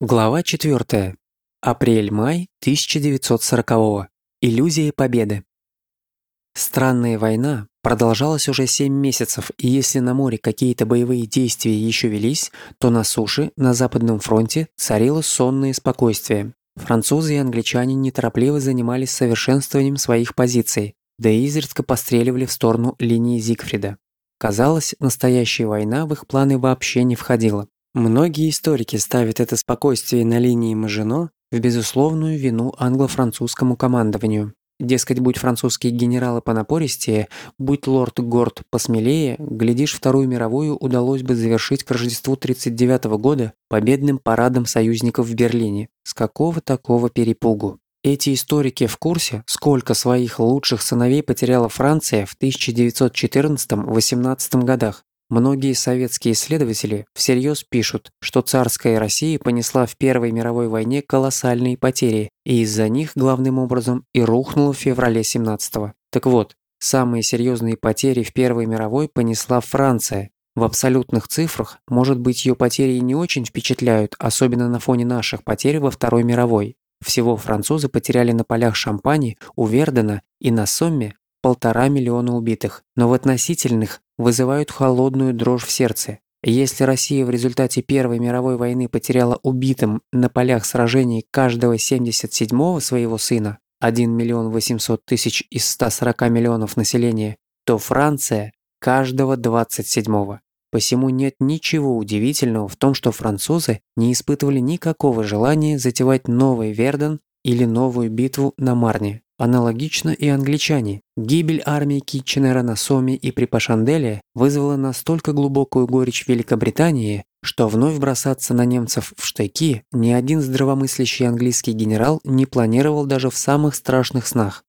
Глава 4. Апрель-май 1940-го. Иллюзия победы. Странная война продолжалась уже 7 месяцев, и если на море какие-то боевые действия еще велись, то на суше, на Западном фронте, царило сонное спокойствие. Французы и англичане неторопливо занимались совершенствованием своих позиций, да и изредка постреливали в сторону линии Зигфрида. Казалось, настоящая война в их планы вообще не входила. Многие историки ставят это спокойствие на линии Мажино в безусловную вину англо-французскому командованию. Дескать, будь французские генералы понапористее, будь лорд Горд посмелее, глядишь, Вторую мировую удалось бы завершить к Рождеству 1939 года победным парадом союзников в Берлине. С какого такого перепугу? Эти историки в курсе, сколько своих лучших сыновей потеряла Франция в 1914-18 годах, Многие советские исследователи всерьез пишут, что царская Россия понесла в Первой мировой войне колоссальные потери, и из-за них, главным образом, и рухнула в феврале 17-го. Так вот, самые серьезные потери в Первой мировой понесла Франция. В абсолютных цифрах, может быть, ее потери не очень впечатляют, особенно на фоне наших потерь во Второй мировой. Всего французы потеряли на полях Шампани, у Вердена и на Сомме полтора миллиона убитых, но в относительных вызывают холодную дрожь в сердце. Если Россия в результате Первой мировой войны потеряла убитым на полях сражений каждого 77-го своего сына, 1 миллион 800 тысяч из 140 миллионов населения, то Франция – каждого 27-го. Посему нет ничего удивительного в том, что французы не испытывали никакого желания затевать новый Верден или новую битву на Марне. Аналогично и англичане. Гибель армии Китченера на Соме и при Пашанделе вызвала настолько глубокую горечь Великобритании, что вновь бросаться на немцев в штыки ни один здравомыслящий английский генерал не планировал даже в самых страшных снах.